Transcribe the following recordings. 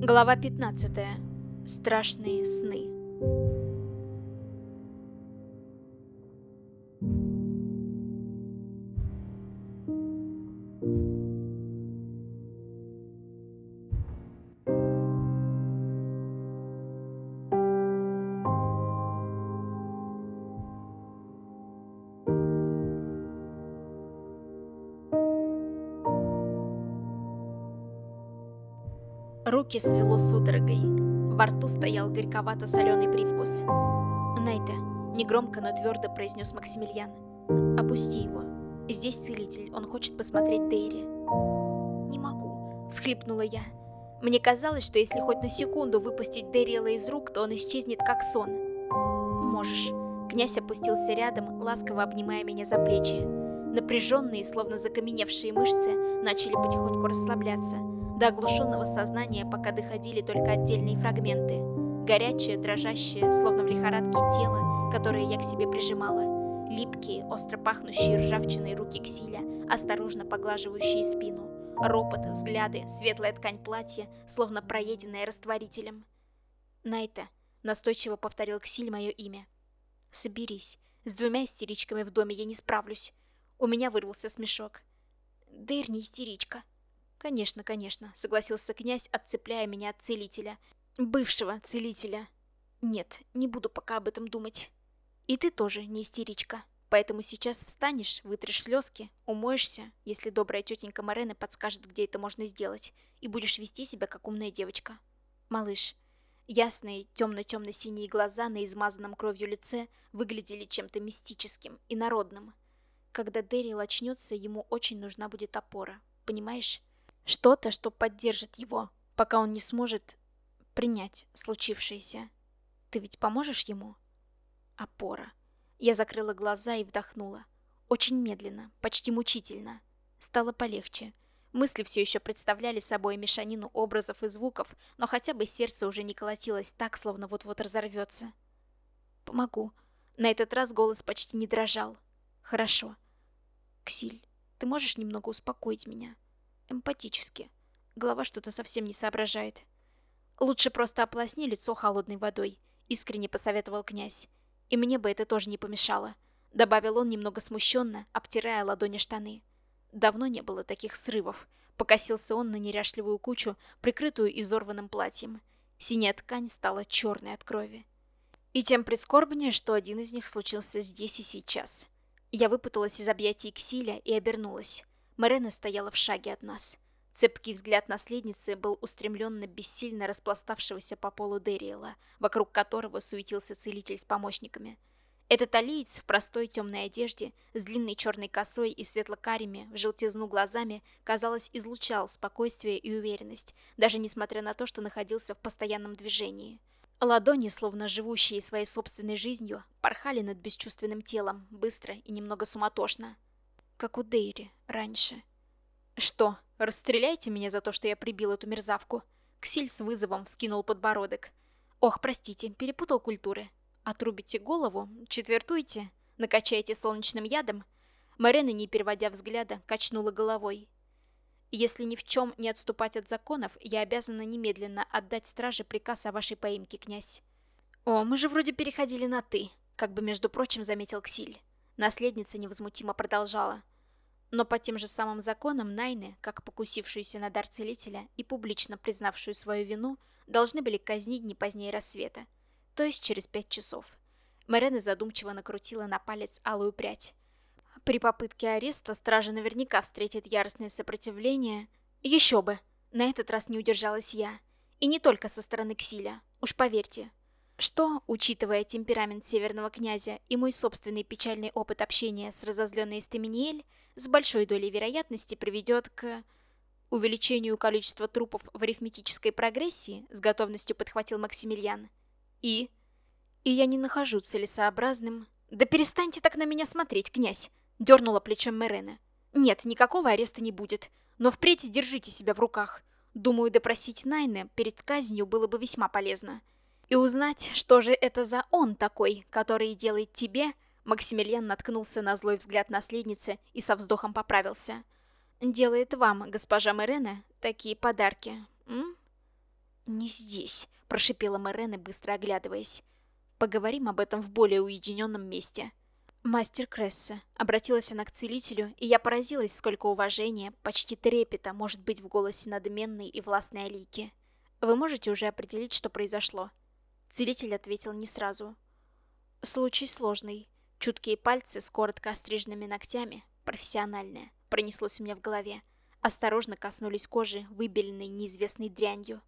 Глава 15. Страшные сны. Руки свело судорогой. Во рту стоял горьковато-соленый привкус. «Найта», — негромко, но твердо произнес Максимилиан. «Опусти его. Здесь целитель, он хочет посмотреть Дейри». «Не могу», — всхлипнула я. Мне казалось, что если хоть на секунду выпустить Дэриэла из рук, то он исчезнет как сон. «Можешь». Князь опустился рядом, ласково обнимая меня за плечи. Напряженные, словно закаменевшие мышцы, начали потихоньку расслабляться — до оглушенного сознания пока доходили только отдельные фрагменты. Горячее, дрожащее, словно в лихорадке тело, которое я к себе прижимала. Липкие, остро пахнущие ржавчиной руки Ксиля, осторожно поглаживающие спину. Ропот, взгляды, светлая ткань платья, словно проеденная растворителем. «Найта», — настойчиво повторил Ксиль мое имя. «Соберись. С двумя истеричками в доме я не справлюсь». У меня вырвался смешок. «Дейр не истеричка», «Конечно, конечно», — согласился князь, отцепляя меня от целителя. «Бывшего целителя». «Нет, не буду пока об этом думать». «И ты тоже не истеричка. Поэтому сейчас встанешь, вытрешь слезки, умоешься, если добрая тетенька Морена подскажет, где это можно сделать, и будешь вести себя как умная девочка. Малыш». Ясные, темно-темно-синие глаза на измазанном кровью лице выглядели чем-то мистическим и народным. Когда Дэрил очнется, ему очень нужна будет опора, понимаешь? Что-то, что поддержит его, пока он не сможет принять случившееся. Ты ведь поможешь ему? Опора. Я закрыла глаза и вдохнула. Очень медленно, почти мучительно. Стало полегче. Мысли все еще представляли собой мешанину образов и звуков, но хотя бы сердце уже не колотилось так, словно вот-вот разорвется. «Помогу». На этот раз голос почти не дрожал. «Хорошо. Ксиль, ты можешь немного успокоить меня?» Эмпатически. Голова что-то совсем не соображает. Лучше просто ополосни лицо холодной водой, искренне посоветовал князь. И мне бы это тоже не помешало. Добавил он немного смущенно, обтирая ладони штаны. Давно не было таких срывов. Покосился он на неряшливую кучу, прикрытую изорванным платьем. Синяя ткань стала черной от крови. И тем прискорбнее, что один из них случился здесь и сейчас. Я выпуталась из объятий Ксиля и обернулась. Марена стояла в шаге от нас. Цепкий взгляд наследницы был устремлен на бессильно распластавшегося по полу Дериэла, вокруг которого суетился целитель с помощниками. Этот алиец в простой темной одежде, с длинной черной косой и светло-карими, в желтизну глазами, казалось, излучал спокойствие и уверенность, даже несмотря на то, что находился в постоянном движении. Ладони, словно живущие своей собственной жизнью, порхали над бесчувственным телом, быстро и немного суматошно как у Дейри раньше. «Что, расстреляйте меня за то, что я прибил эту мерзавку?» Ксиль с вызовом вскинул подбородок. «Ох, простите, перепутал культуры. Отрубите голову, четвертуйте, накачайте солнечным ядом?» Марена, не переводя взгляда, качнула головой. «Если ни в чем не отступать от законов, я обязана немедленно отдать страже приказ о вашей поимке, князь». «О, мы же вроде переходили на «ты», как бы, между прочим, заметил Ксиль. Наследница невозмутимо продолжала. Но по тем же самым законам Найны, как покусившуюся на дар целителя и публично признавшую свою вину, должны были казнить не позднее рассвета, то есть через пять часов. Мэрена задумчиво накрутила на палец алую прядь. При попытке ареста стража наверняка встретит яростное сопротивление. Еще бы! На этот раз не удержалась я. И не только со стороны Ксиля, уж поверьте. Что, учитывая темперамент северного князя и мой собственный печальный опыт общения с разозленной Эстеминиэль, с большой долей вероятности приведет к... увеличению количества трупов в арифметической прогрессии, с готовностью подхватил Максимилиан. И... И я не нахожу целесообразным... Да перестаньте так на меня смотреть, князь! Дернула плечом Мерена. Нет, никакого ареста не будет. Но впредь держите себя в руках. Думаю, допросить Найна перед казнью было бы весьма полезно. И узнать, что же это за он такой, который делает тебе... Максимилиан наткнулся на злой взгляд наследницы и со вздохом поправился. «Делает вам, госпожа Мерена, такие подарки, м?» «Не здесь», — прошипела Мэрена, быстро оглядываясь. «Поговорим об этом в более уединенном месте». «Мастер Кресса», — обратилась она к целителю, и я поразилась, сколько уважения, почти трепета может быть в голосе надменной и властной Алики. «Вы можете уже определить, что произошло?» Целитель ответил не сразу. «Случай сложный. Чуткие пальцы с коротко остриженными ногтями, профессиональное, пронеслось у меня в голове. Осторожно коснулись кожи, выбеленной неизвестной дрянью.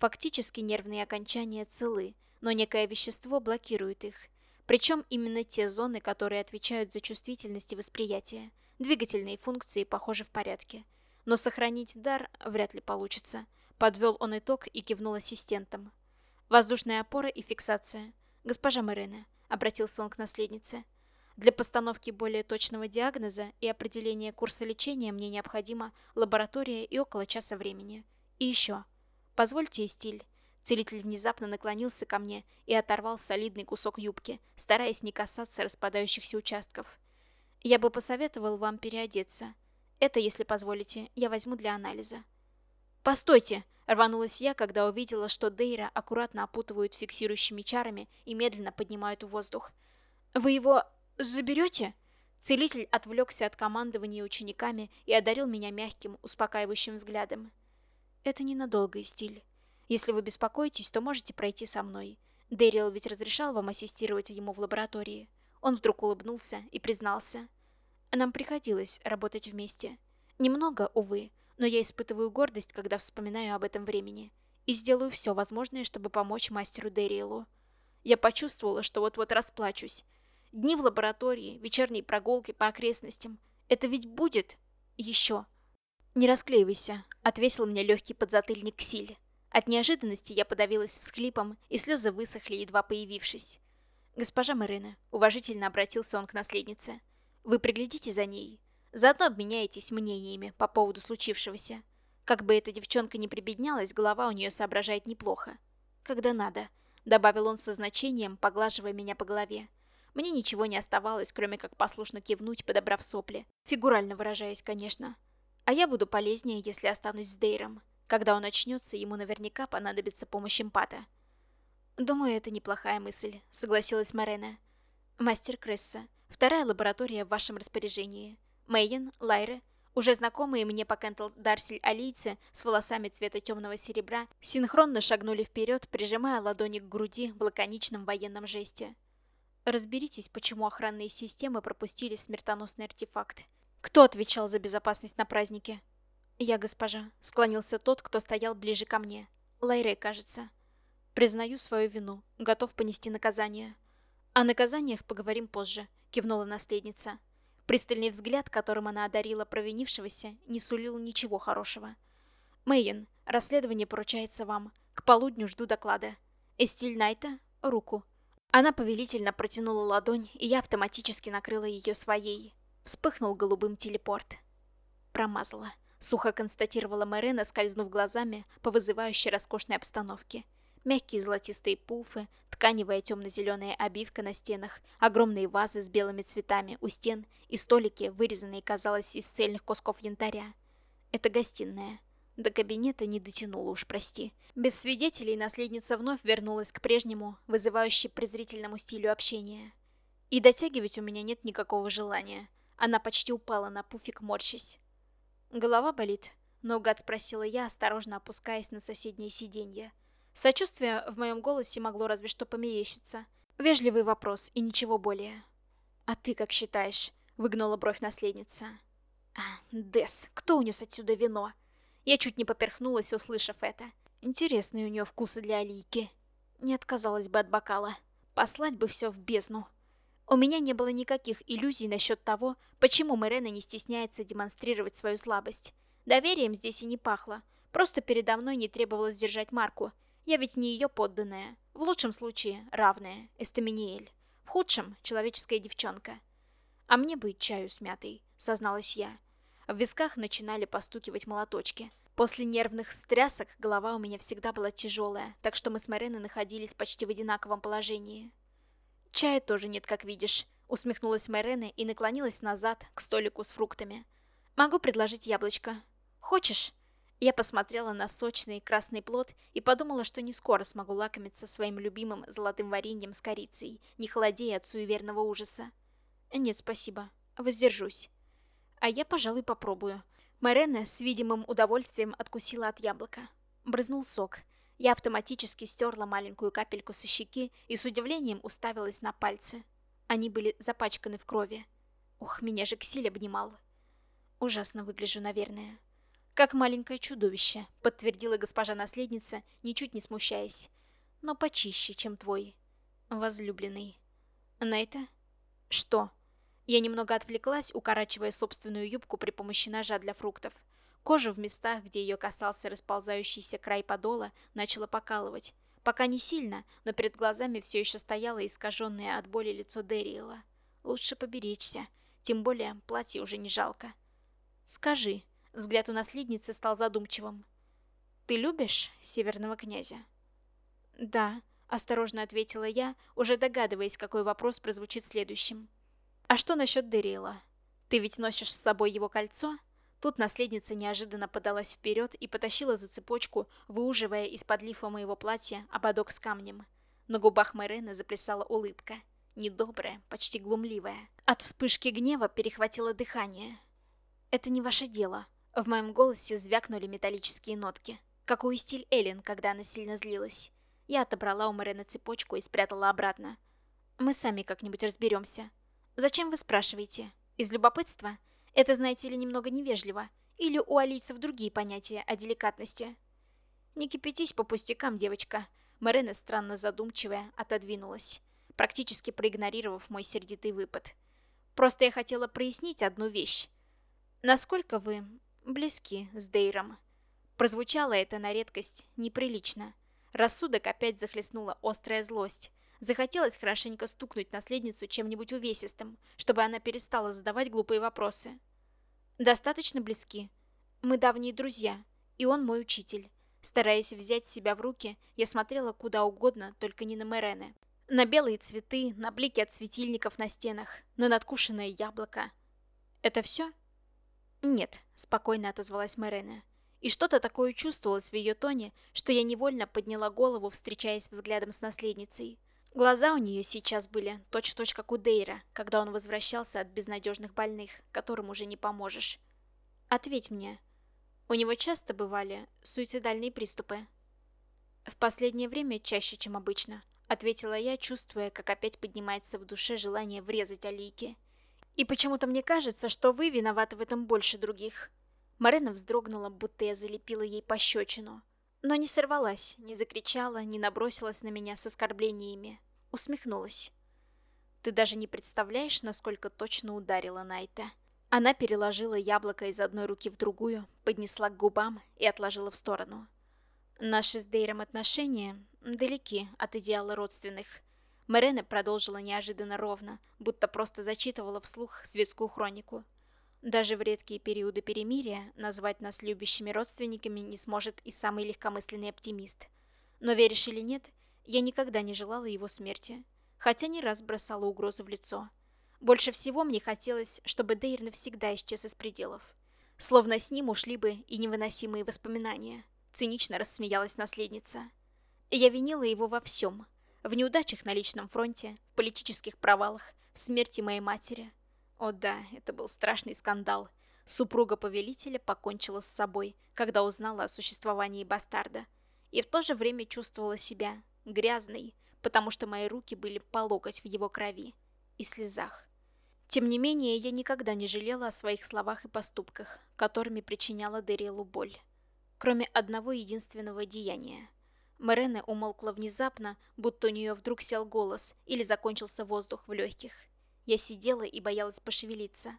Фактически нервные окончания целы, но некое вещество блокирует их. Причем именно те зоны, которые отвечают за чувствительность и восприятие. Двигательные функции, похоже, в порядке. Но сохранить дар вряд ли получится. Подвел он итог и кивнул ассистентам. Воздушная опора и фиксация. Госпожа Марина, обратился он к наследнице. Для постановки более точного диагноза и определения курса лечения мне необходима лаборатория и около часа времени. И еще. Позвольте, стиль. Целитель внезапно наклонился ко мне и оторвал солидный кусок юбки, стараясь не касаться распадающихся участков. Я бы посоветовал вам переодеться. Это, если позволите, я возьму для анализа. «Постойте!» — рванулась я, когда увидела, что Дейра аккуратно опутывают фиксирующими чарами и медленно поднимают в воздух. «Вы его заберете?» Целитель отвлекся от командования учениками и одарил меня мягким, успокаивающим взглядом. Это ненадолго, стиль. Если вы беспокоитесь, то можете пройти со мной. Дэрил ведь разрешал вам ассистировать ему в лаборатории. Он вдруг улыбнулся и признался. Нам приходилось работать вместе. Немного, увы, но я испытываю гордость, когда вспоминаю об этом времени. И сделаю все возможное, чтобы помочь мастеру Дэрилу. Я почувствовала, что вот-вот расплачусь. Дни в лаборатории, вечерние прогулки по окрестностям. Это ведь будет еще. «Не расклеивайся», — отвесил мне легкий подзатыльник Ксиль. От неожиданности я подавилась всхлипом, и слезы высохли, едва появившись. «Госпожа Марина», — уважительно обратился он к наследнице, — «вы приглядите за ней. Заодно обменяетесь мнениями по поводу случившегося. Как бы эта девчонка не прибеднялась, голова у нее соображает неплохо. Когда надо», — добавил он со значением, поглаживая меня по голове. Мне ничего не оставалось, кроме как послушно кивнуть, подобрав сопли. Фигурально выражаясь, конечно. А я буду полезнее, если останусь с Дейром. Когда он очнется, ему наверняка понадобится помощь эмпата. «Думаю, это неплохая мысль», — согласилась Марена. «Мастер Кресса, вторая лаборатория в вашем распоряжении. Мэйен, Лайре, уже знакомые мне по Кентл Дарсель алийцы с волосами цвета темного серебра, синхронно шагнули вперед, прижимая ладони к груди в лаконичном военном жесте. Разберитесь, почему охранные системы пропустили смертоносный артефакт. Кто отвечал за безопасность на празднике? Я, госпожа, склонился тот, кто стоял ближе ко мне. Лайре, кажется. Признаю свою вину, готов понести наказание. О наказаниях поговорим позже, кивнула наследница. Пристальный взгляд, которым она одарила провинившегося, не сулил ничего хорошего. Мэйен, расследование поручается вам. К полудню жду доклада. Эстиль Найта, руку. Она повелительно протянула ладонь, и я автоматически накрыла ее своей. Вспыхнул голубым телепорт. Промазала. Сухо констатировала Мэрена, скользнув глазами по вызывающей роскошной обстановке. Мягкие золотистые пуфы, тканевая темно-зеленая обивка на стенах, огромные вазы с белыми цветами у стен и столики, вырезанные, казалось, из цельных кусков янтаря. Это гостиная. До кабинета не дотянула уж, прости. Без свидетелей наследница вновь вернулась к прежнему, вызывающей презрительному стилю общения. И дотягивать у меня нет никакого желания. Она почти упала на пуфик, морщась. «Голова болит?» — наугад спросила я, осторожно опускаясь на соседнее сиденье. Сочувствие в моем голосе могло разве что померещиться. Вежливый вопрос и ничего более. «А ты как считаешь?» — выгнула бровь наследница. «А, Дес, кто унес отсюда вино?» Я чуть не поперхнулась, услышав это. Интересные у нее вкусы для Алики. Не отказалась бы от бокала. Послать бы все в бездну. У меня не было никаких иллюзий насчет того, почему Мэрена не стесняется демонстрировать свою слабость. Доверием здесь и не пахло. Просто передо мной не требовалось держать марку. Я ведь не ее подданная. В лучшем случае, равная, Эстаминиэль. В худшем, человеческая девчонка. А мне быть чаю с мятой, созналась я. В висках начинали постукивать молоточки. После нервных стрясок голова у меня всегда была тяжелая, так что мы с Мареной находились почти в одинаковом положении. «Чая тоже нет, как видишь», — усмехнулась Мэрена и наклонилась назад к столику с фруктами. «Могу предложить яблочко. Хочешь?» Я посмотрела на сочный красный плод и подумала, что не скоро смогу лакомиться своим любимым золотым вареньем с корицей, не холодея от суеверного ужаса. Нет, спасибо. Воздержусь. А я, пожалуй, попробую. Мэрена с видимым удовольствием откусила от яблока. Брызнул сок. Я автоматически стерла маленькую капельку со щеки и с удивлением уставилась на пальцы. Они были запачканы в крови. Ох, меня же Ксиль обнимал. Ужасно выгляжу, наверное. Как маленькое чудовище, подтвердила госпожа наследница, ничуть не смущаясь. Но почище, чем твой. Возлюбленный. Нейта? Что? Я немного отвлеклась, укорачивая собственную юбку при помощи ножа для фруктов. Кожа в местах, где ее касался расползающийся край подола, начала покалывать. Пока не сильно, но перед глазами все еще стояло искаженное от боли лицо Дэриэла. Лучше поберечься, тем более платье уже не жалко. «Скажи», — взгляд у наследницы стал задумчивым. «Ты любишь северного князя?» «Да», — осторожно ответила я, уже догадываясь, какой вопрос прозвучит следующим. «А что насчет Дэриэла? Ты ведь носишь с собой его кольцо?» Тут наследница неожиданно подалась вперед и потащила за цепочку, выуживая из-под лифа моего платья ободок с камнем. На губах Мэрены заплясала улыбка. Недобрая, почти глумливая. От вспышки гнева перехватило дыхание. «Это не ваше дело». В моем голосе звякнули металлические нотки. Как у Истиль Эллен, когда она сильно злилась. Я отобрала у Мэрены цепочку и спрятала обратно. «Мы сами как-нибудь разберемся». «Зачем вы спрашиваете? Из любопытства?» Это, знаете ли, немного невежливо. Или у алийцев другие понятия о деликатности. Не кипятись по пустякам, девочка. Марена, странно задумчивая, отодвинулась, практически проигнорировав мой сердитый выпад. Просто я хотела прояснить одну вещь. Насколько вы близки с Дейром? Прозвучало это на редкость неприлично. Рассудок опять захлестнула острая злость. Захотелось хорошенько стукнуть наследницу чем-нибудь увесистым, чтобы она перестала задавать глупые вопросы. Достаточно близки. Мы давние друзья, и он мой учитель. Стараясь взять себя в руки, я смотрела куда угодно, только не на Мерене. На белые цветы, на блики от светильников на стенах, на надкушенное яблоко. Это все? Нет, спокойно отозвалась Мерене. И что-то такое чувствовалось в ее тоне, что я невольно подняла голову, встречаясь взглядом с наследницей. Глаза у нее сейчас были точь-в-точь -точь как у Дейра, когда он возвращался от безнадежных больных, которым уже не поможешь. Ответь мне, у него часто бывали суицидальные приступы? В последнее время чаще, чем обычно, ответила я, чувствуя, как опять поднимается в душе желание врезать Алике. И почему-то мне кажется, что вы виноваты в этом больше других. Марена вздрогнула, будто я залепила ей пощечину но не сорвалась, не закричала, не набросилась на меня с оскорблениями. Усмехнулась. Ты даже не представляешь, насколько точно ударила Найта. Она переложила яблоко из одной руки в другую, поднесла к губам и отложила в сторону. Наши с Дейром отношения далеки от идеала родственных. Мэрена продолжила неожиданно ровно, будто просто зачитывала вслух светскую хронику. Даже в редкие периоды перемирия назвать нас любящими родственниками не сможет и самый легкомысленный оптимист. Но веришь или нет, я никогда не желала его смерти, хотя не раз бросала угрозу в лицо. Больше всего мне хотелось, чтобы Дейр навсегда исчез из пределов. Словно с ним ушли бы и невыносимые воспоминания. Цинично рассмеялась наследница. Я винила его во всем. В неудачах на личном фронте, в политических провалах, в смерти моей матери – о да, это был страшный скандал. Супруга повелителя покончила с собой, когда узнала о существовании бастарда. И в то же время чувствовала себя грязной, потому что мои руки были по локоть в его крови и слезах. Тем не менее, я никогда не жалела о своих словах и поступках, которыми причиняла Дэрилу боль. Кроме одного единственного деяния. Морене умолкла внезапно, будто у нее вдруг сел голос или закончился воздух в легких. Я сидела и боялась пошевелиться.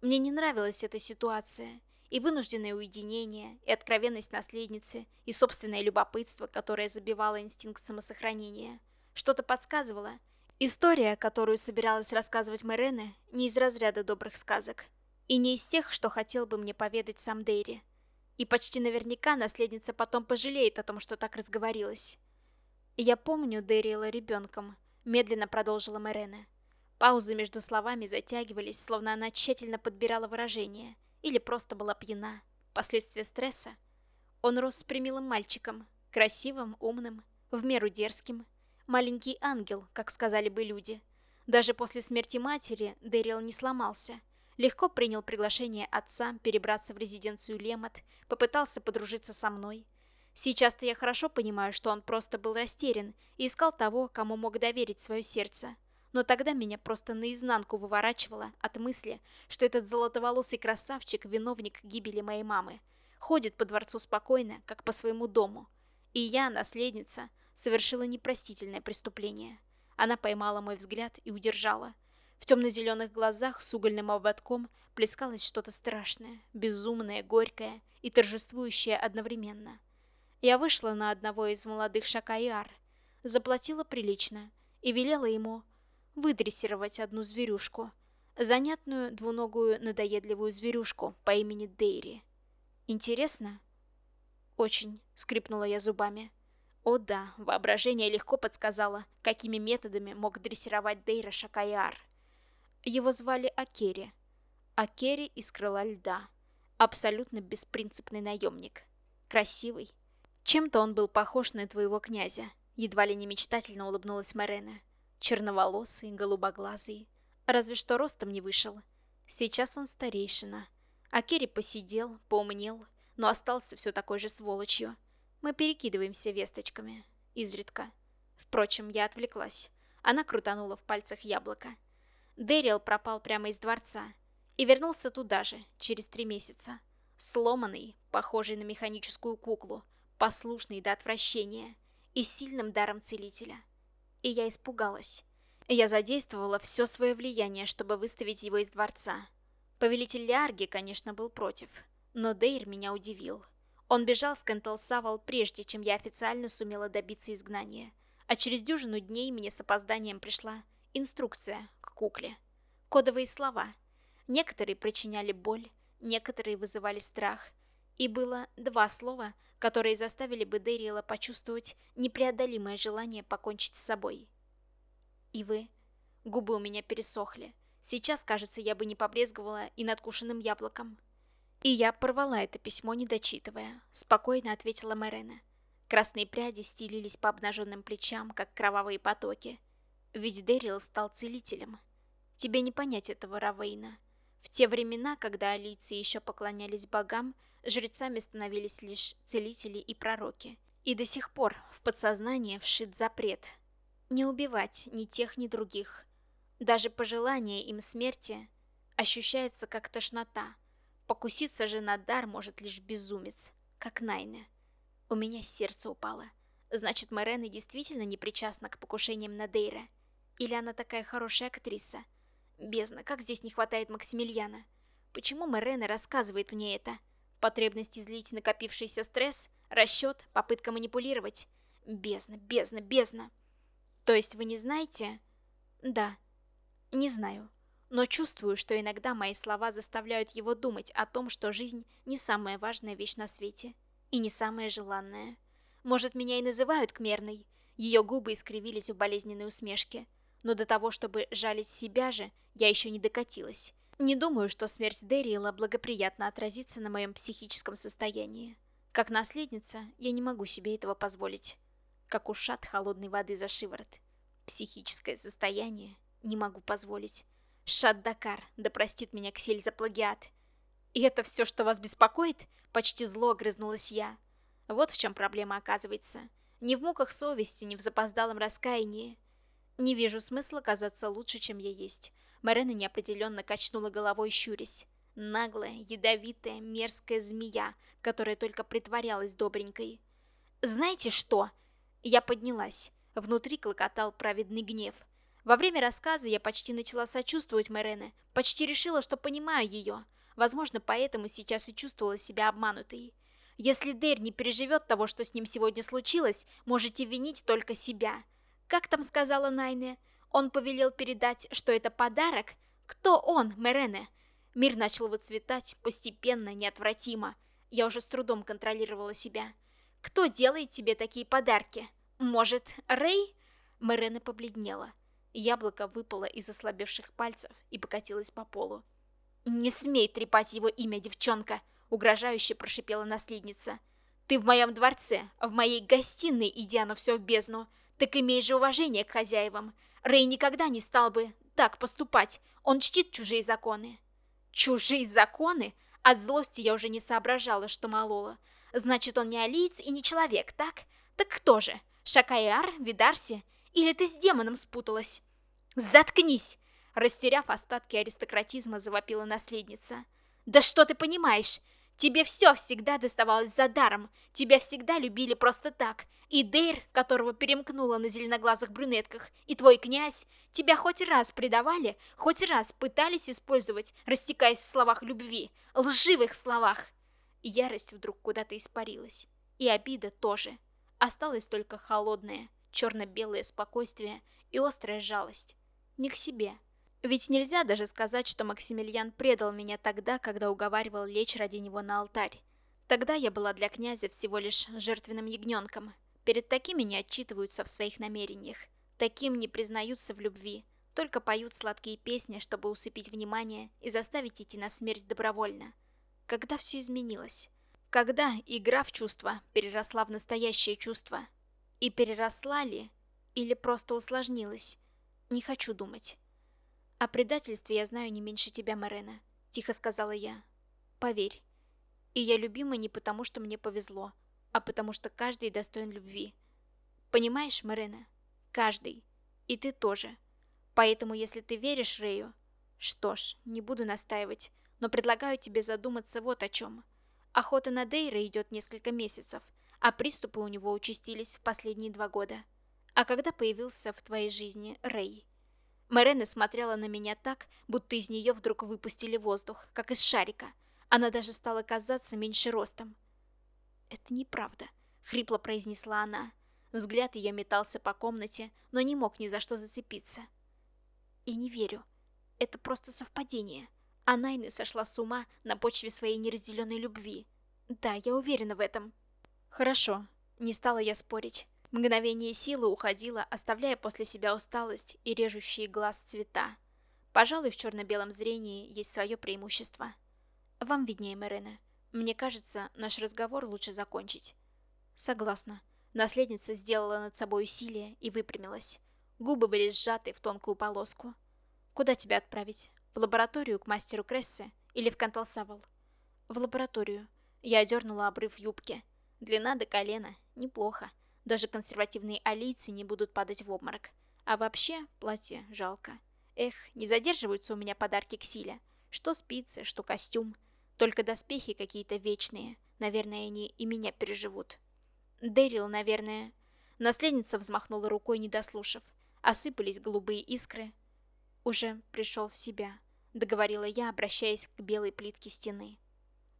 Мне не нравилась эта ситуация. И вынужденное уединение, и откровенность наследницы, и собственное любопытство, которое забивало инстинкт самосохранения. Что-то подсказывало. История, которую собиралась рассказывать Мэрене, не из разряда добрых сказок. И не из тех, что хотел бы мне поведать сам Дейри. И почти наверняка наследница потом пожалеет о том, что так разговорилась. «Я помню Дэриэла ребенком», — медленно продолжила Мэрене. Паузы между словами затягивались, словно она тщательно подбирала выражение, или просто была пьяна. Последствия стресса. Он рос с примилым мальчиком, красивым, умным, в меру дерзким. Маленький ангел, как сказали бы люди. Даже после смерти матери Дэрил не сломался. Легко принял приглашение отца перебраться в резиденцию Лемот, попытался подружиться со мной. Сейчас-то я хорошо понимаю, что он просто был растерян и искал того, кому мог доверить свое сердце. Но тогда меня просто наизнанку выворачивало от мысли, что этот золотоволосый красавчик – виновник гибели моей мамы. Ходит по дворцу спокойно, как по своему дому. И я, наследница, совершила непростительное преступление. Она поймала мой взгляд и удержала. В темно-зеленых глазах с угольным ободком плескалось что-то страшное, безумное, горькое и торжествующее одновременно. Я вышла на одного из молодых шакайар, заплатила прилично и велела ему выдрессировать одну зверюшку. Занятную двуногую надоедливую зверюшку по имени Дейри. Интересно? Очень, скрипнула я зубами. О да, воображение легко подсказало, какими методами мог дрессировать Дейра Шакаяр. Его звали Акери. Акери из крыла льда. Абсолютно беспринципный наемник. Красивый. Чем-то он был похож на твоего князя. Едва ли не мечтательно улыбнулась Марена черноволосый, голубоглазый, разве что ростом не вышел. Сейчас он старейшина. А Керри посидел, поумнел, но остался все такой же сволочью. Мы перекидываемся весточками. Изредка. Впрочем, я отвлеклась. Она крутанула в пальцах яблоко. Дэрил пропал прямо из дворца. И вернулся туда же, через три месяца. Сломанный, похожий на механическую куклу, послушный до отвращения и сильным даром целителя и я испугалась. Я задействовала все свое влияние, чтобы выставить его из дворца. Повелитель Лиарги, конечно, был против, но Дейр меня удивил. Он бежал в Кентелсавал прежде, чем я официально сумела добиться изгнания, а через дюжину дней мне с опозданием пришла инструкция к кукле. Кодовые слова. Некоторые причиняли боль, некоторые вызывали страх, и было два слова, которые заставили бы Дэрила почувствовать непреодолимое желание покончить с собой. И вы? Губы у меня пересохли. Сейчас, кажется, я бы не побрезговала и надкушенным яблоком. И я порвала это письмо, не дочитывая. Спокойно ответила Мэрена. Красные пряди стелились по обнаженным плечам, как кровавые потоки. Ведь Дэрил стал целителем. Тебе не понять этого, Равейна. В те времена, когда алийцы еще поклонялись богам, жрецами становились лишь целители и пророки. И до сих пор в подсознание вшит запрет. Не убивать ни тех, ни других. Даже пожелание им смерти ощущается как тошнота. Покуситься же на дар может лишь безумец, как Найне. У меня сердце упало. Значит, Мэрена действительно не причастна к покушениям на Дейра. Или она такая хорошая актриса? Бездна, как здесь не хватает Максимилиана? Почему Мэрена рассказывает мне это? Потребность излить накопившийся стресс, расчет, попытка манипулировать. Бездна, бездна, бездна. То есть вы не знаете? Да, не знаю. Но чувствую, что иногда мои слова заставляют его думать о том, что жизнь не самая важная вещь на свете. И не самая желанная. Может, меня и называют Кмерной. Ее губы искривились в болезненной усмешке. Но до того, чтобы жалить себя же, я еще не докатилась. Не думаю, что смерть Дэриэла благоприятно отразится на моем психическом состоянии. Как наследница, я не могу себе этого позволить. Как ушат холодной воды за шиворот. Психическое состояние не могу позволить. Шат-Дакар, да простит меня Ксель за плагиат. И это все, что вас беспокоит? Почти зло огрызнулась я. Вот в чем проблема оказывается. Не в муках совести, не в запоздалом раскаянии. Не вижу смысла казаться лучше, чем я есть. Марена неопределенно качнула головой, щурясь. Наглая, ядовитая, мерзкая змея, которая только притворялась добренькой. «Знаете что?» Я поднялась. Внутри клокотал праведный гнев. Во время рассказа я почти начала сочувствовать Мэрене, почти решила, что понимаю ее. Возможно, поэтому сейчас и чувствовала себя обманутой. Если Дэр не переживет того, что с ним сегодня случилось, можете винить только себя. Как там сказала Найне? Он повелел передать, что это подарок? Кто он, Мерене? Мир начал выцветать, постепенно, неотвратимо. Я уже с трудом контролировала себя. Кто делает тебе такие подарки? Может, Рэй? Мерене побледнела. Яблоко выпало из ослабевших пальцев и покатилось по полу. «Не смей трепать его имя, девчонка!» — угрожающе прошипела наследница. Ты в моем дворце, в моей гостиной, идя на все в бездну. Так имей же уважение к хозяевам. Рэй никогда не стал бы так поступать. Он чтит чужие законы. Чужие законы? От злости я уже не соображала, что молола. Значит, он не алиец и не человек, так? Так кто же? Шакайар, Видарси? Или ты с демоном спуталась? Заткнись! Растеряв остатки аристократизма, завопила наследница. Да что ты понимаешь? Тебе все всегда доставалось за даром. Тебя всегда любили просто так. И Дейр, которого перемкнула на зеленоглазых брюнетках, и твой князь, тебя хоть раз предавали, хоть раз пытались использовать, растекаясь в словах любви, лживых словах. Ярость вдруг куда-то испарилась. И обида тоже. Осталось только холодное, черно-белое спокойствие и острая жалость. Не к себе, ведь нельзя даже сказать, что Максимилиан предал меня тогда, когда уговаривал лечь ради него на алтарь. Тогда я была для князя всего лишь жертвенным ягненком. Перед такими не отчитываются в своих намерениях. Таким не признаются в любви. Только поют сладкие песни, чтобы усыпить внимание и заставить идти на смерть добровольно. Когда все изменилось? Когда игра в чувства переросла в настоящее чувство? И переросла ли? Или просто усложнилась? Не хочу думать. «О предательстве я знаю не меньше тебя, Марена», — тихо сказала я. «Поверь. И я любима не потому, что мне повезло, а потому что каждый достоин любви. Понимаешь, Марена? Каждый. И ты тоже. Поэтому, если ты веришь Рэю... Что ж, не буду настаивать, но предлагаю тебе задуматься вот о чем. Охота на Дейра идет несколько месяцев, а приступы у него участились в последние два года. А когда появился в твоей жизни Рэй? Мэрена смотрела на меня так, будто из нее вдруг выпустили воздух, как из шарика. Она даже стала казаться меньше ростом. «Это неправда», — хрипло произнесла она. Взгляд ее метался по комнате, но не мог ни за что зацепиться. «И не верю. Это просто совпадение. А Найна сошла с ума на почве своей неразделенной любви. Да, я уверена в этом». «Хорошо», — не стала я спорить. Мгновение силы уходило, оставляя после себя усталость и режущие глаз цвета. Пожалуй, в черно-белом зрении есть свое преимущество. Вам виднее, Мэрена. Мне кажется, наш разговор лучше закончить. Согласна. Наследница сделала над собой усилие и выпрямилась. Губы были сжаты в тонкую полоску. Куда тебя отправить? В лабораторию к мастеру Крессе или в Канталсавал? В лабораторию. Я одернула обрыв юбки. Длина до колена. Неплохо. Даже консервативные алийцы не будут падать в обморок. А вообще, платье жалко. Эх, не задерживаются у меня подарки к силе. Что спицы, что костюм. Только доспехи какие-то вечные. Наверное, они и меня переживут. Дэрил, наверное... Наследница взмахнула рукой, не дослушав. Осыпались голубые искры. Уже пришел в себя, договорила я, обращаясь к белой плитке стены.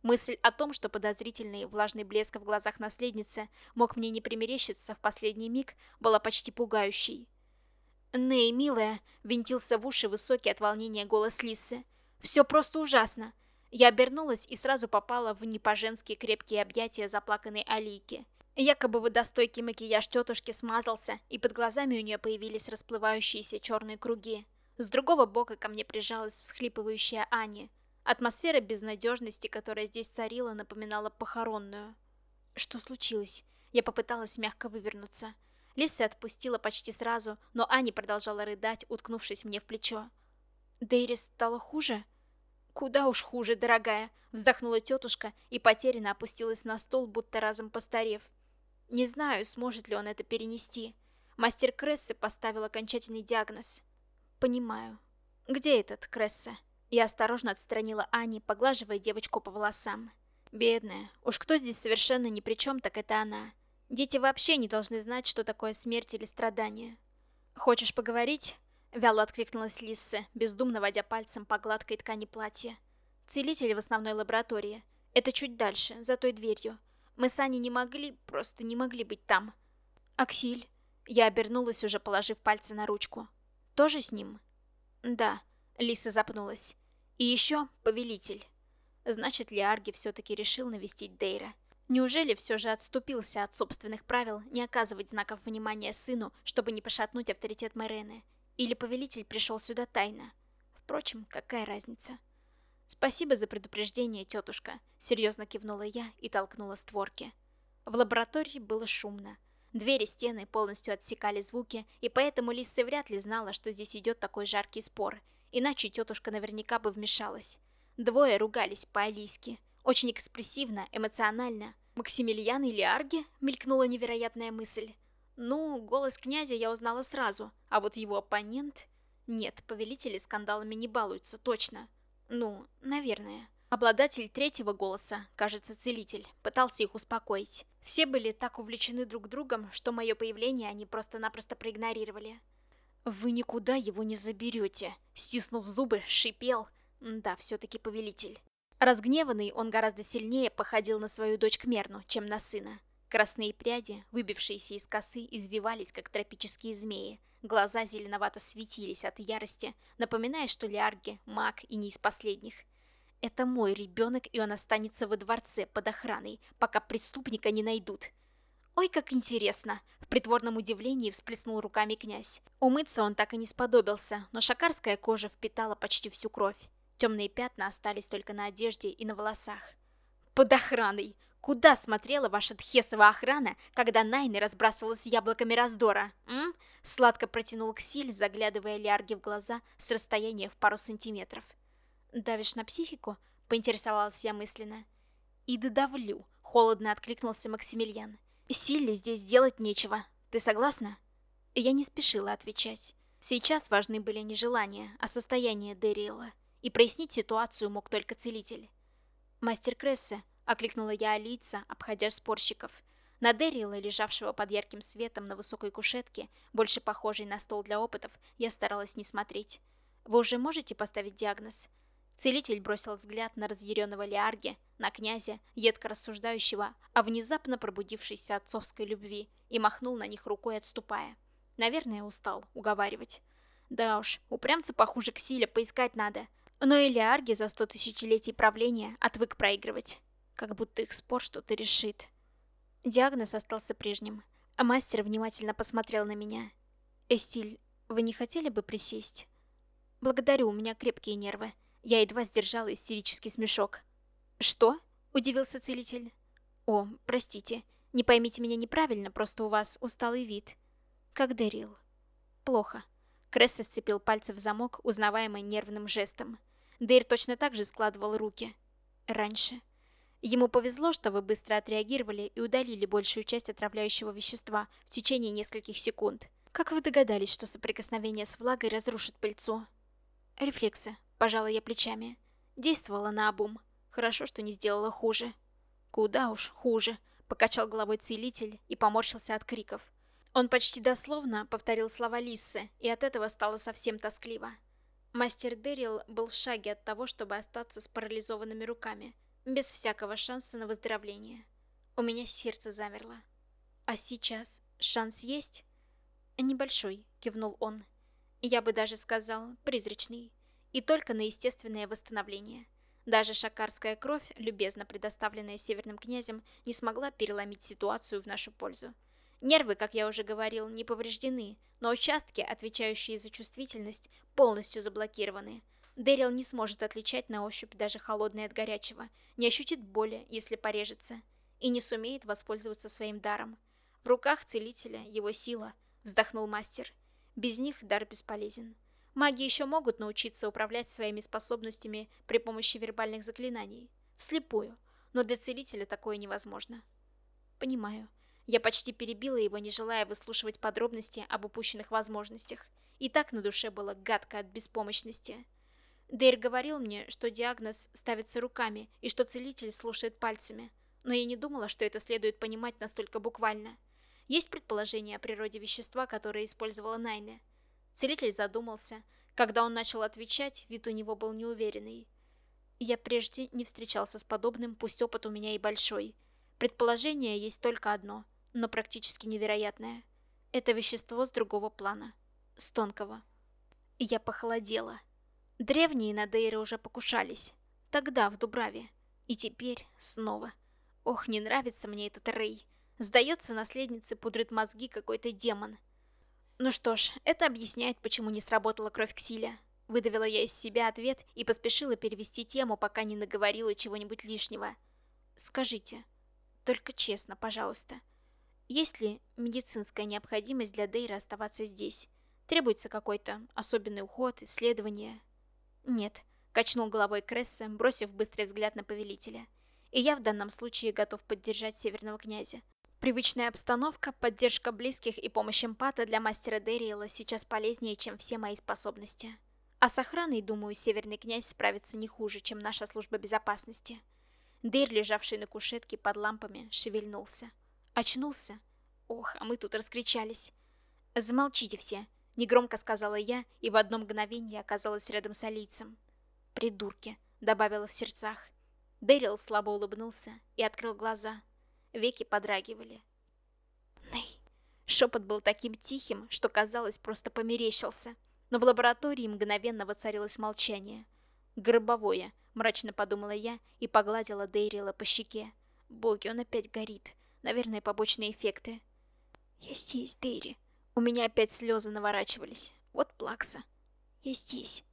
Мысль о том, что подозрительный влажный блеск в глазах наследницы мог мне не примерещиться в последний миг, была почти пугающей. «Ней, милая!» — винтился в уши высокий от волнения голос Лисы. «Все просто ужасно!» Я обернулась и сразу попала в не по-женски крепкие объятия заплаканной Алики. Якобы водостойкий макияж тетушки смазался, и под глазами у нее появились расплывающиеся черные круги. С другого бока ко мне прижалась всхлипывающая Аня. Атмосфера безнадежности, которая здесь царила, напоминала похоронную. Что случилось? Я попыталась мягко вывернуться. Лиса отпустила почти сразу, но Аня продолжала рыдать, уткнувшись мне в плечо. «Дейри стало хуже?» «Куда уж хуже, дорогая!» Вздохнула тетушка и потерянно опустилась на стол, будто разом постарев. Не знаю, сможет ли он это перенести. Мастер Крессы поставил окончательный диагноз. Понимаю. Где этот Кресса? Я осторожно отстранила Ани, поглаживая девочку по волосам. Бедная. Уж кто здесь совершенно ни при чем, так это она. Дети вообще не должны знать, что такое смерть или страдание. «Хочешь поговорить?» Вяло откликнулась Лисса, бездумно водя пальцем по гладкой ткани платья. «Целители в основной лаборатории. Это чуть дальше, за той дверью. Мы с Аней не могли, просто не могли быть там». «Аксиль?» Я обернулась, уже положив пальцы на ручку. «Тоже с ним?» «Да». Лиса запнулась. И еще повелитель. Значит ли Арги все-таки решил навестить Дейра? Неужели все же отступился от собственных правил не оказывать знаков внимания сыну, чтобы не пошатнуть авторитет Мэрены? Или повелитель пришел сюда тайно? Впрочем, какая разница? «Спасибо за предупреждение, тетушка», — серьезно кивнула я и толкнула створки. В лаборатории было шумно. Двери стены полностью отсекали звуки, и поэтому Лисса вряд ли знала, что здесь идет такой жаркий спор, иначе тетушка наверняка бы вмешалась. Двое ругались по-алийски, очень экспрессивно, эмоционально. «Максимилиан или Арги?» — мелькнула невероятная мысль. Ну, голос князя я узнала сразу, а вот его оппонент... Нет, повелители скандалами не балуются, точно. Ну, наверное. Обладатель третьего голоса, кажется, целитель, пытался их успокоить. Все были так увлечены друг другом, что мое появление они просто-напросто проигнорировали. «Вы никуда его не заберете», — стиснув зубы, шипел. Да, все-таки повелитель. Разгневанный, он гораздо сильнее походил на свою дочь Кмерну, чем на сына. Красные пряди, выбившиеся из косы, извивались, как тропические змеи. Глаза зеленовато светились от ярости, напоминая, что Лиарги — маг и не из последних. Это мой ребенок, и он останется во дворце под охраной, пока преступника не найдут. Ой, как интересно! В притворном удивлении всплеснул руками князь. Умыться он так и не сподобился, но шакарская кожа впитала почти всю кровь. Темные пятна остались только на одежде и на волосах. Под охраной! Куда смотрела ваша тхесова охрана, когда Найны разбрасывалась яблоками раздора, м? Сладко протянул Ксиль, заглядывая Лиарге в глаза с расстояния в пару сантиметров. «Давишь на психику?» — поинтересовалась я мысленно. «И додавлю», — холодно откликнулся Максимилиан. «Силе здесь делать нечего. Ты согласна?» Я не спешила отвечать. Сейчас важны были не желания, а состояние Дэриэла. И прояснить ситуацию мог только целитель. «Мастер Крессе», — окликнула я Алица, обходя спорщиков. На Дэрила, лежавшего под ярким светом на высокой кушетке, больше похожей на стол для опытов, я старалась не смотреть. «Вы уже можете поставить диагноз?» Целитель бросил взгляд на разъяренного Лиарги, на князя, едко рассуждающего о внезапно пробудившейся отцовской любви, и махнул на них рукой, отступая. Наверное, устал уговаривать. Да уж, упрямца похуже к силе поискать надо. Но и Лиарги за сто тысячелетий правления отвык проигрывать как будто их спор что-то решит. Диагноз остался прежним, а мастер внимательно посмотрел на меня. «Эстиль, вы не хотели бы присесть?» «Благодарю, у меня крепкие нервы». Я едва сдержала истерический смешок. «Что?» — удивился целитель. «О, простите, не поймите меня неправильно, просто у вас усталый вид. Как Дэрил». «Плохо». Кресс сцепил пальцы в замок, узнаваемый нервным жестом. Дейр точно так же складывал руки. «Раньше». Ему повезло, что вы быстро отреагировали и удалили большую часть отравляющего вещества в течение нескольких секунд. Как вы догадались, что соприкосновение с влагой разрушит пыльцу? Рефлексы. Пожала я плечами. Действовала на обум. Хорошо, что не сделала хуже. Куда уж хуже. Покачал головой целитель и поморщился от криков. Он почти дословно повторил слова Лиссы, и от этого стало совсем тоскливо. Мастер Дэрил был в шаге от того, чтобы остаться с парализованными руками – без всякого шанса на выздоровление. У меня сердце замерло. А сейчас шанс есть? Небольшой, кивнул он. Я бы даже сказал, призрачный. И только на естественное восстановление. Даже шакарская кровь, любезно предоставленная северным князем, не смогла переломить ситуацию в нашу пользу. Нервы, как я уже говорил, не повреждены, но участки, отвечающие за чувствительность, полностью заблокированы, Дэрил не сможет отличать на ощупь даже холодное от горячего, не ощутит боли, если порежется, и не сумеет воспользоваться своим даром. В руках целителя его сила, вздохнул мастер. Без них дар бесполезен. Маги еще могут научиться управлять своими способностями при помощи вербальных заклинаний. Вслепую. Но для целителя такое невозможно. Понимаю. Я почти перебила его, не желая выслушивать подробности об упущенных возможностях. И так на душе было гадко от беспомощности. Дейр говорил мне, что диагноз ставится руками и что целитель слушает пальцами, но я не думала, что это следует понимать настолько буквально. Есть предположение о природе вещества, которое использовала Найне. Целитель задумался. Когда он начал отвечать, вид у него был неуверенный. Я прежде не встречался с подобным, пусть опыт у меня и большой. Предположение есть только одно, но практически невероятное. Это вещество с другого плана. С тонкого. Я похолодела. Древние на Дейре уже покушались. Тогда, в Дубраве. И теперь снова. Ох, не нравится мне этот Рэй. Сдается, наследнице пудрит мозги какой-то демон. Ну что ж, это объясняет, почему не сработала кровь Ксиля. Выдавила я из себя ответ и поспешила перевести тему, пока не наговорила чего-нибудь лишнего. Скажите, Только честно, пожалуйста. Есть ли медицинская необходимость для Дейра оставаться здесь? Требуется какой-то особенный уход, исследование? Нет, качнул головой Кресса, бросив быстрый взгляд на повелителя. И я в данном случае готов поддержать северного князя. Привычная обстановка, поддержка близких и помощь эмпата для мастера Дэриэла сейчас полезнее, чем все мои способности. А с охраной, думаю, северный князь справится не хуже, чем наша служба безопасности. Дейр, лежавший на кушетке под лампами, шевельнулся. Очнулся? Ох, а мы тут раскричались. «Замолчите все», — негромко сказала я, и в одно мгновение оказалась рядом с Алийцем. «Придурки», — добавила в сердцах. Дэрил слабо улыбнулся и открыл глаза. Веки подрагивали. «Ней!» Шепот был таким тихим, что казалось, просто померещился. Но в лаборатории мгновенно воцарилось молчание. «Гробовое», — мрачно подумала я и погладила Дейрила по щеке. «Боги, он опять горит. Наверное, побочные эффекты». «Я здесь, Дейри». У меня опять слезы наворачивались. Вот плакса. «Я здесь».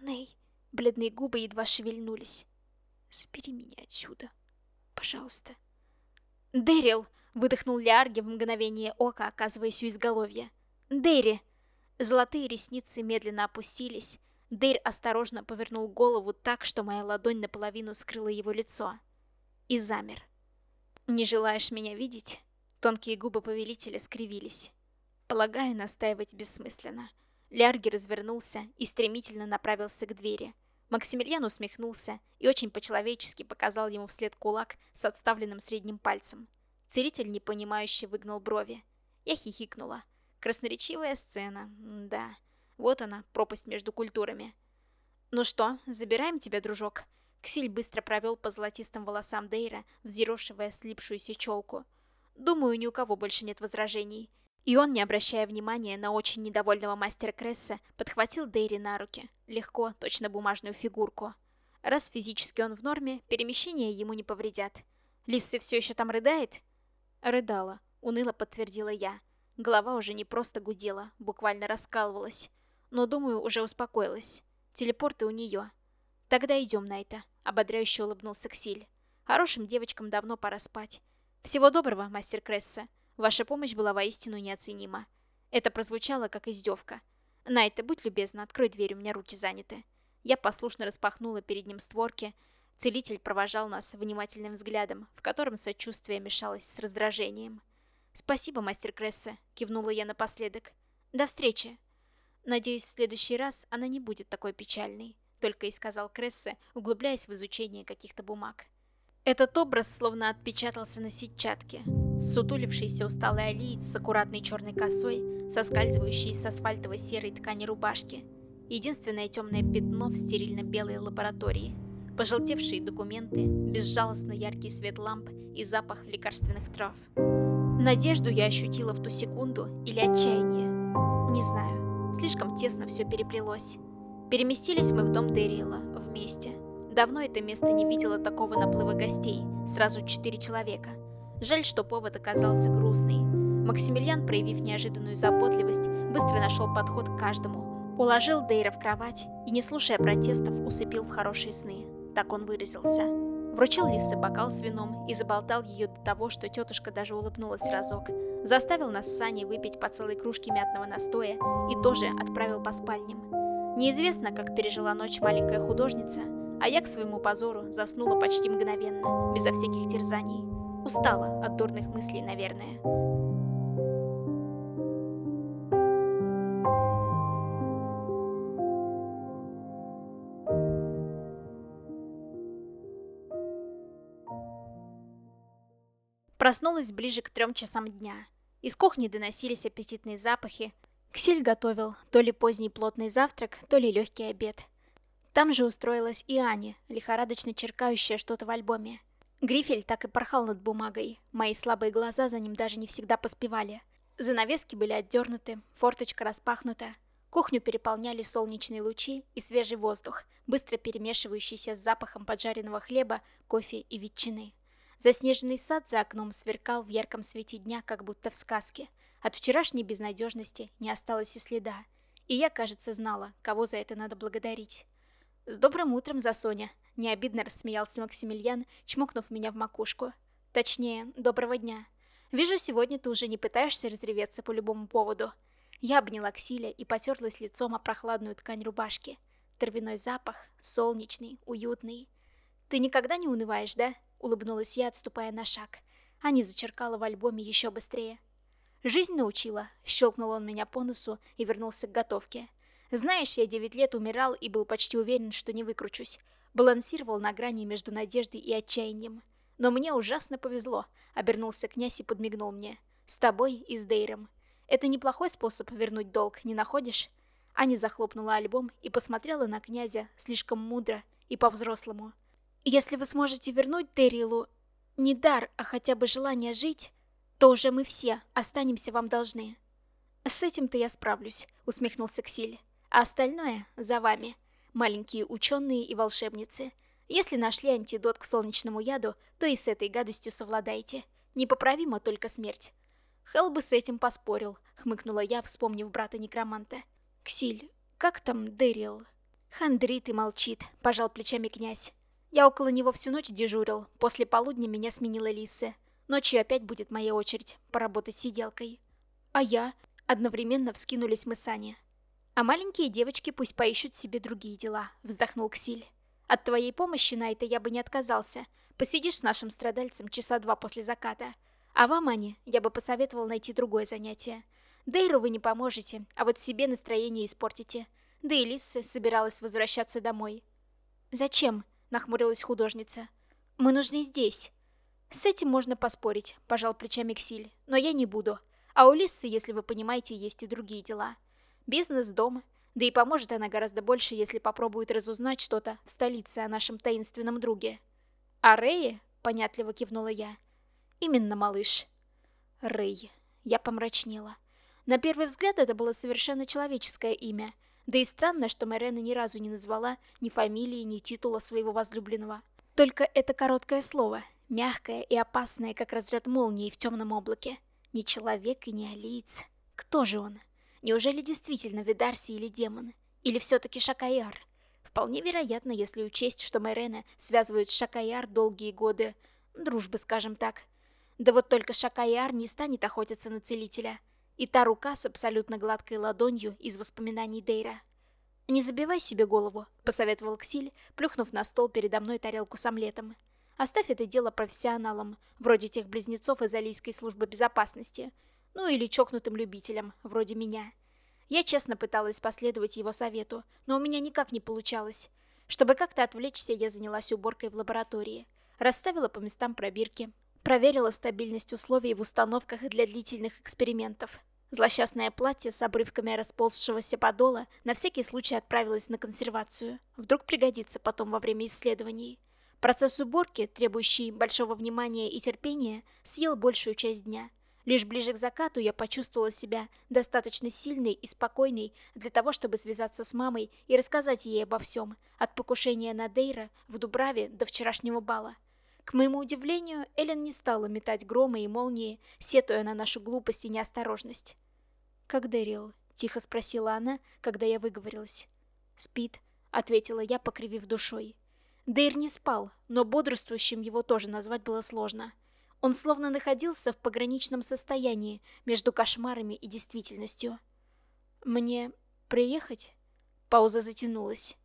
«Ней». Бледные губы едва шевельнулись. «Забери меня отсюда. Пожалуйста». «Дэрил!» — выдохнул Лиарги в мгновение ока, оказываясь у изголовья. «Дэри!» Золотые ресницы медленно опустились. Дейр осторожно повернул голову так, что моя ладонь наполовину скрыла его лицо. И замер. «Не желаешь меня видеть?» Тонкие губы повелителя скривились. Полагаю, настаивать бессмысленно. Лярги развернулся и стремительно направился к двери. Максимилиан усмехнулся и очень по-человечески показал ему вслед кулак с отставленным средним пальцем. Целитель непонимающе выгнал брови. Я хихикнула. Красноречивая сцена, да. Вот она, пропасть между культурами. «Ну что, забираем тебя, дружок?» Ксиль быстро провел по золотистым волосам Дейра, взъерошивая слипшуюся челку. «Думаю, ни у кого больше нет возражений». И он, не обращая внимания на очень недовольного мастера Кресса, подхватил Дейри на руки. Легко, точно бумажную фигурку. Раз физически он в норме, перемещения ему не повредят. Лисса все еще там рыдает? Рыдала, уныло подтвердила я. Голова уже не просто гудела, буквально раскалывалась. Но, думаю, уже успокоилась. Телепорты у нее. Тогда идем на это, ободряюще улыбнулся Ксиль. Хорошим девочкам давно пора спать. Всего доброго, мастер Кресса. Ваша помощь была воистину неоценима. Это прозвучало как издевка. Найта, будь любезна, открой дверь, у меня руки заняты. Я послушно распахнула перед ним створки. Целитель провожал нас внимательным взглядом, в котором сочувствие мешалось с раздражением. «Спасибо, мастер Кресса», — кивнула я напоследок. «До встречи». «Надеюсь, в следующий раз она не будет такой печальной», — только и сказал Крессе, углубляясь в изучение каких-то бумаг. Этот образ словно отпечатался на сетчатке. Сутулившийся усталый алиец с аккуратной черной косой, соскальзывающий с асфальтовой серой ткани рубашки. Единственное темное пятно в стерильно-белой лаборатории. Пожелтевшие документы, безжалостно яркий свет ламп и запах лекарственных трав. Надежду я ощутила в ту секунду или отчаяние. Не знаю, слишком тесно все переплелось. Переместились мы в дом Дэриэла вместе – Давно это место не видело такого наплыва гостей, сразу четыре человека. Жаль, что повод оказался грустный. Максимилиан, проявив неожиданную заботливость, быстро нашел подход к каждому. Уложил Дейра в кровать и, не слушая протестов, усыпил в хорошие сны. Так он выразился. Вручил Лисе бокал с вином и заболтал ее до того, что тетушка даже улыбнулась разок. Заставил нас с Саней выпить по целой кружке мятного настоя и тоже отправил по спальням. Неизвестно, как пережила ночь маленькая художница, а я к своему позору заснула почти мгновенно, безо всяких терзаний. Устала от дурных мыслей, наверное. Проснулась ближе к трем часам дня. Из кухни доносились аппетитные запахи. Ксель готовил то ли поздний плотный завтрак, то ли легкий обед. Там же устроилась и Аня, лихорадочно черкающая что-то в альбоме. Грифель так и порхал над бумагой, мои слабые глаза за ним даже не всегда поспевали. Занавески были отдернуты, форточка распахнута. Кухню переполняли солнечные лучи и свежий воздух, быстро перемешивающийся с запахом поджаренного хлеба, кофе и ветчины. Заснеженный сад за окном сверкал в ярком свете дня, как будто в сказке. От вчерашней безнадежности не осталось и следа. И я, кажется, знала, кого за это надо благодарить. «С добрым утром, Засоня!» — необидно рассмеялся Максимилиан, чмокнув меня в макушку. Точнее, доброго дня. Вижу, сегодня ты уже не пытаешься разреветься по любому поводу. Я обняла Ксиля и потерлась лицом о прохладную ткань рубашки. Травяной запах, солнечный, уютный. «Ты никогда не унываешь, да?» — улыбнулась я, отступая на шаг. Ани зачеркала в альбоме еще быстрее. «Жизнь научила», — щелкнул он меня по носу и вернулся к готовке. «Знаешь, я девять лет умирал и был почти уверен, что не выкручусь. Балансировал на грани между надеждой и отчаянием. Но мне ужасно повезло», — обернулся князь и подмигнул мне. «С тобой и с Дейром. Это неплохой способ вернуть долг, не находишь?» Аня захлопнула альбом и посмотрела на князя слишком мудро и по-взрослому. «Если вы сможете вернуть Терилу не дар, а хотя бы желание жить, то уже мы все останемся вам должны». «С этим-то я справлюсь», — усмехнулся Ксиль. «А остальное за вами, маленькие ученые и волшебницы. Если нашли антидот к солнечному яду, то и с этой гадостью совладайте. Непоправима только смерть». Хелл бы с этим поспорил, хмыкнула я, вспомнив брата некроманта. «Ксиль, как там Дэрил?» «Хандрит и молчит», — пожал плечами князь. «Я около него всю ночь дежурил, после полудня меня сменила Лисса. Ночью опять будет моя очередь поработать сиделкой». «А я?» — одновременно вскинулись мы с Аней. «А маленькие девочки пусть поищут себе другие дела», — вздохнул Ксиль. «От твоей помощи на это я бы не отказался. Посидишь с нашим страдальцем часа два после заката. А вам, Ани, я бы посоветовал найти другое занятие. Дейру вы не поможете, а вот себе настроение испортите. Да и Лисса собиралась возвращаться домой. «Зачем?» — нахмурилась художница. «Мы нужны здесь». «С этим можно поспорить», — пожал плечами Ксиль. «Но я не буду. А у Лиссы, если вы понимаете, есть и другие дела. Бизнес, дом. Да и поможет она гораздо больше, если попробует разузнать что-то в столице о нашем таинственном друге». «А Рэе?» — понятливо кивнула я. «Именно, малыш». «Рэй». Я помрачнела. На первый взгляд это было совершенно человеческое имя. Да и странно, что Мэрена ни разу не назвала ни фамилии, ни титула своего возлюбленного. Только это короткое слово, мягкое и опасное, как разряд молнии в темном облаке. Ни человек и не алиец. Кто же он? Неужели действительно Видарси или демон? Или все-таки Шакаяр? Вполне вероятно, если учесть, что Мэрена связывают с Шакаяр долгие годы дружбы, скажем так. Да вот только Шакаяр не станет охотиться на целителя – и та рука с абсолютно гладкой ладонью из воспоминаний Дейра. «Не забивай себе голову», — посоветовал Ксиль, плюхнув на стол передо мной тарелку с омлетом. «Оставь это дело профессионалам, вроде тех близнецов из Алийской службы безопасности, ну или чокнутым любителям, вроде меня». Я честно пыталась последовать его совету, но у меня никак не получалось. Чтобы как-то отвлечься, я занялась уборкой в лаборатории. Расставила по местам пробирки, Проверила стабильность условий в установках для длительных экспериментов. Злосчастное платье с обрывками расползшегося подола на всякий случай отправилось на консервацию. Вдруг пригодится потом во время исследований. Процесс уборки, требующий большого внимания и терпения, съел большую часть дня. Лишь ближе к закату я почувствовала себя достаточно сильной и спокойной для того, чтобы связаться с мамой и рассказать ей обо всем, от покушения на Дейра в Дубраве до вчерашнего бала. К моему удивлению, Эллен не стала метать громы и молнии, сетуя на нашу глупость и неосторожность. «Как Дэрил?» — тихо спросила она, когда я выговорилась. «Спит», — ответила я, покривив душой. Дейр не спал, но бодрствующим его тоже назвать было сложно. Он словно находился в пограничном состоянии между кошмарами и действительностью. «Мне приехать?» Пауза затянулась.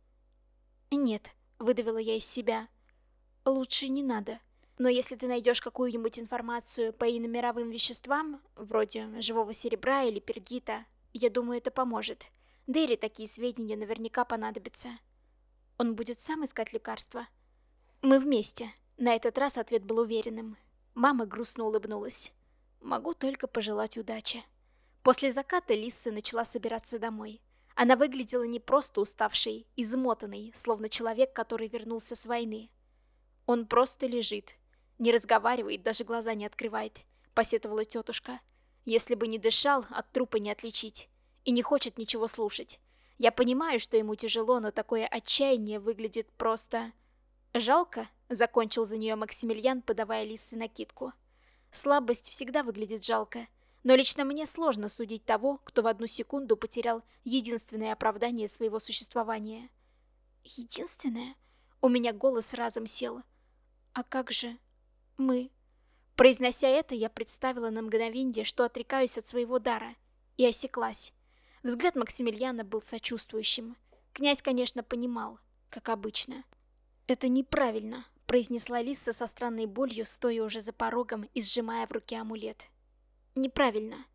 «Нет», — выдавила я из себя, — лучше не надо. Но если ты найдешь какую-нибудь информацию по иномировым веществам, вроде живого серебра или пергита, я думаю, это поможет. Дэри такие сведения наверняка понадобятся. Он будет сам искать лекарства? Мы вместе. На этот раз ответ был уверенным. Мама грустно улыбнулась. Могу только пожелать удачи. После заката Лисса начала собираться домой. Она выглядела не просто уставшей, измотанной, словно человек, который вернулся с войны. Он просто лежит. Не разговаривает, даже глаза не открывает, посетовала тетушка. Если бы не дышал, от трупа не отличить. И не хочет ничего слушать. Я понимаю, что ему тяжело, но такое отчаяние выглядит просто... Жалко, закончил за нее Максимилиан, подавая Лисы накидку. Слабость всегда выглядит жалко. Но лично мне сложно судить того, кто в одну секунду потерял единственное оправдание своего существования. Единственное? У меня голос разом сел. А как же мы? Произнося это, я представила на мгновенье, что отрекаюсь от своего дара, и осеклась. Взгляд Максимилиана был сочувствующим. Князь, конечно, понимал, как обычно. «Это неправильно», — произнесла Лиса со странной болью, стоя уже за порогом и сжимая в руке амулет. «Неправильно».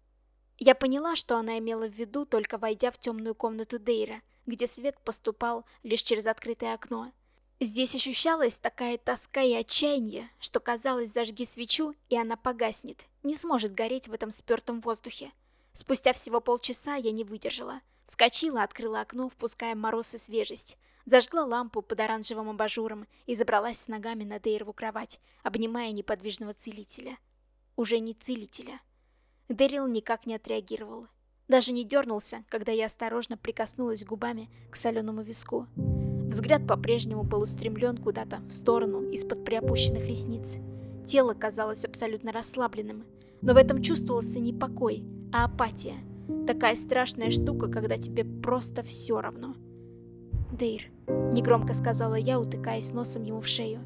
Я поняла, что она имела в виду, только войдя в темную комнату Дейра, где свет поступал лишь через открытое окно. Здесь ощущалась такая тоска и отчаяние, что казалось, зажги свечу, и она погаснет, не сможет гореть в этом спертом воздухе. Спустя всего полчаса я не выдержала. Вскочила, открыла окно, впуская мороз и свежесть. Зажгла лампу под оранжевым абажуром и забралась с ногами на Дейрову кровать, обнимая неподвижного целителя. Уже не целителя. Дэрил никак не отреагировал. Даже не дернулся, когда я осторожно прикоснулась губами к соленому виску. Взгляд по-прежнему был устремлен куда-то в сторону из-под приопущенных ресниц. Тело казалось абсолютно расслабленным, но в этом чувствовался не покой, а апатия. Такая страшная штука, когда тебе просто все равно. «Дейр», — негромко сказала я, утыкаясь носом ему в шею.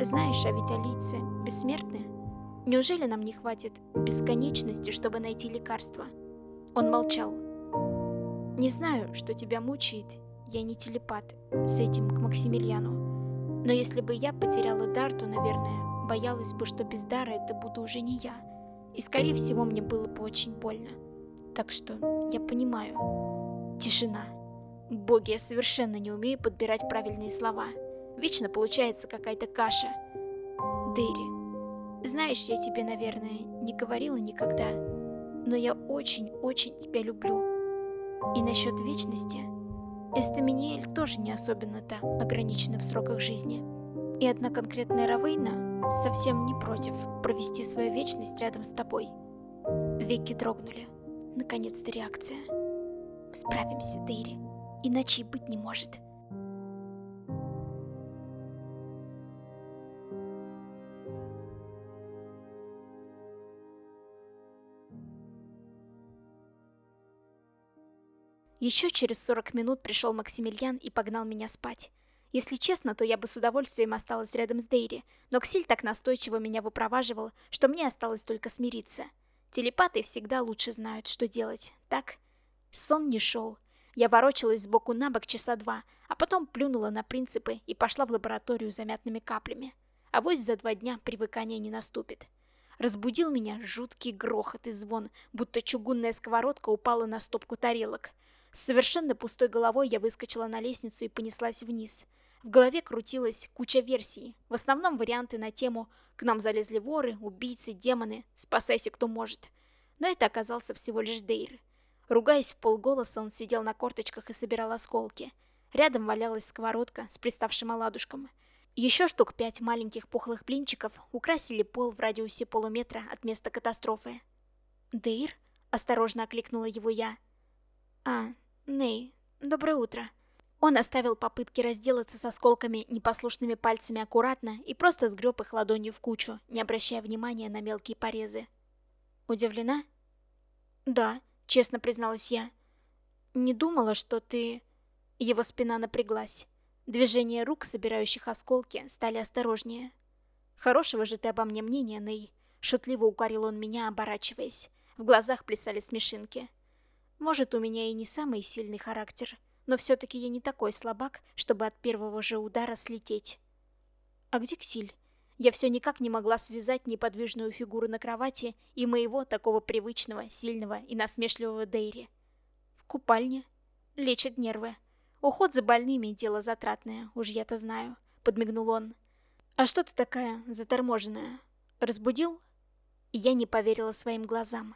«Знаешь, а ведь алийцы бессмертны? Неужели нам не хватит бесконечности, чтобы найти лекарство?» Он молчал. «Не знаю, что тебя мучает, я не телепат, с этим к Максимилиану. Но если бы я потеряла дар, то, наверное, боялась бы, что без дара это буду уже не я. И, скорее всего, мне было бы очень больно. Так что я понимаю. Тишина. Боги, я совершенно не умею подбирать правильные слова. Вечно получается какая-то каша. Дэри, знаешь, я тебе, наверное, не говорила никогда, но я очень-очень тебя люблю. И насчет вечности... Эстаминиэль тоже не особенно-то ограничена в сроках жизни. И одна конкретная Равейна совсем не против провести свою вечность рядом с тобой. Веки дрогнули. Наконец-то реакция. Справимся, Дейри. Иначе и быть не может. Еще через 40 минут пришел Максимилиан и погнал меня спать. Если честно, то я бы с удовольствием осталась рядом с Дейри, но Ксиль так настойчиво меня выпроваживал, что мне осталось только смириться. Телепаты всегда лучше знают, что делать, так? Сон не шел. Я ворочалась сбоку на бок часа два, а потом плюнула на принципы и пошла в лабораторию за мятными каплями. А вось за два дня привыкания не наступит. Разбудил меня жуткий грохот и звон, будто чугунная сковородка упала на стопку тарелок. С совершенно пустой головой я выскочила на лестницу и понеслась вниз. В голове крутилась куча версий, в основном варианты на тему «К нам залезли воры, убийцы, демоны, спасайся кто может». Но это оказался всего лишь Дейр. Ругаясь в полголоса, он сидел на корточках и собирал осколки. Рядом валялась сковородка с приставшим оладушком. Еще штук пять маленьких пухлых блинчиков украсили пол в радиусе полуметра от места катастрофы. «Дейр?» — осторожно окликнула его я. «А, Ней, доброе утро. Он оставил попытки разделаться с осколками непослушными пальцами аккуратно и просто сгреб их ладонью в кучу, не обращая внимания на мелкие порезы. Удивлена? Да, честно призналась я. Не думала, что ты... Его спина напряглась. Движения рук, собирающих осколки, стали осторожнее. «Хорошего же ты обо мне мнения, Ней!» Шутливо укорил он меня, оборачиваясь. В глазах плясали смешинки. Может, у меня и не самый сильный характер, но все-таки я не такой слабак, чтобы от первого же удара слететь. А где Ксиль? Я все никак не могла связать неподвижную фигуру на кровати и моего такого привычного, сильного и насмешливого Дейри. В купальне. Лечит нервы. Уход за больными — дело затратное, уж я-то знаю, — подмигнул он. А что ты такая заторможенная? Разбудил? Я не поверила своим глазам.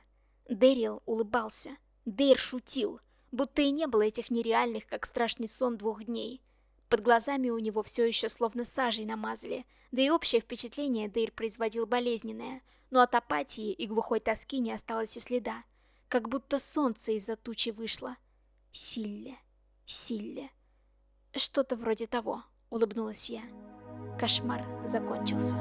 Дэрил улыбался. Дейр шутил, будто и не было этих нереальных, как страшный сон двух дней. Под глазами у него все еще словно сажей намазали, да и общее впечатление Дейр производил болезненное, но от апатии и глухой тоски не осталось и следа. Как будто солнце из-за тучи вышло. Силле, Силле. Что-то вроде того, улыбнулась я. Кошмар закончился.